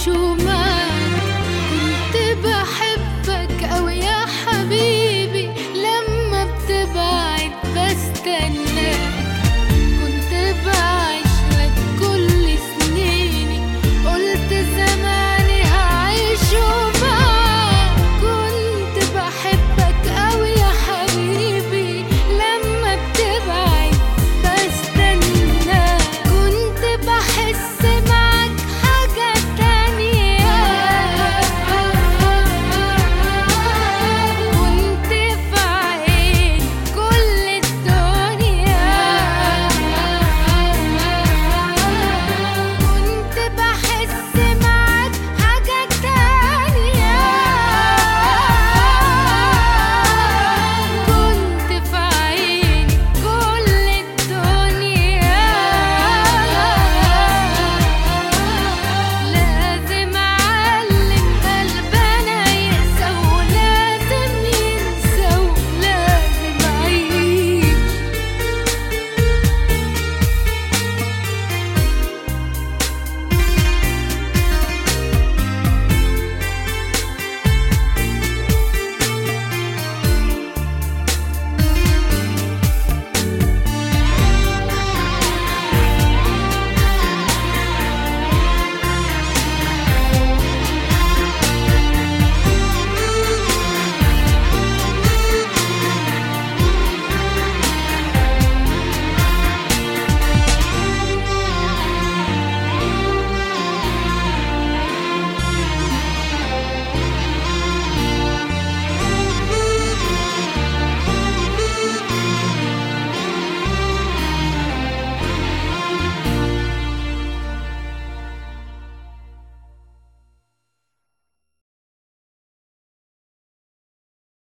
shoes.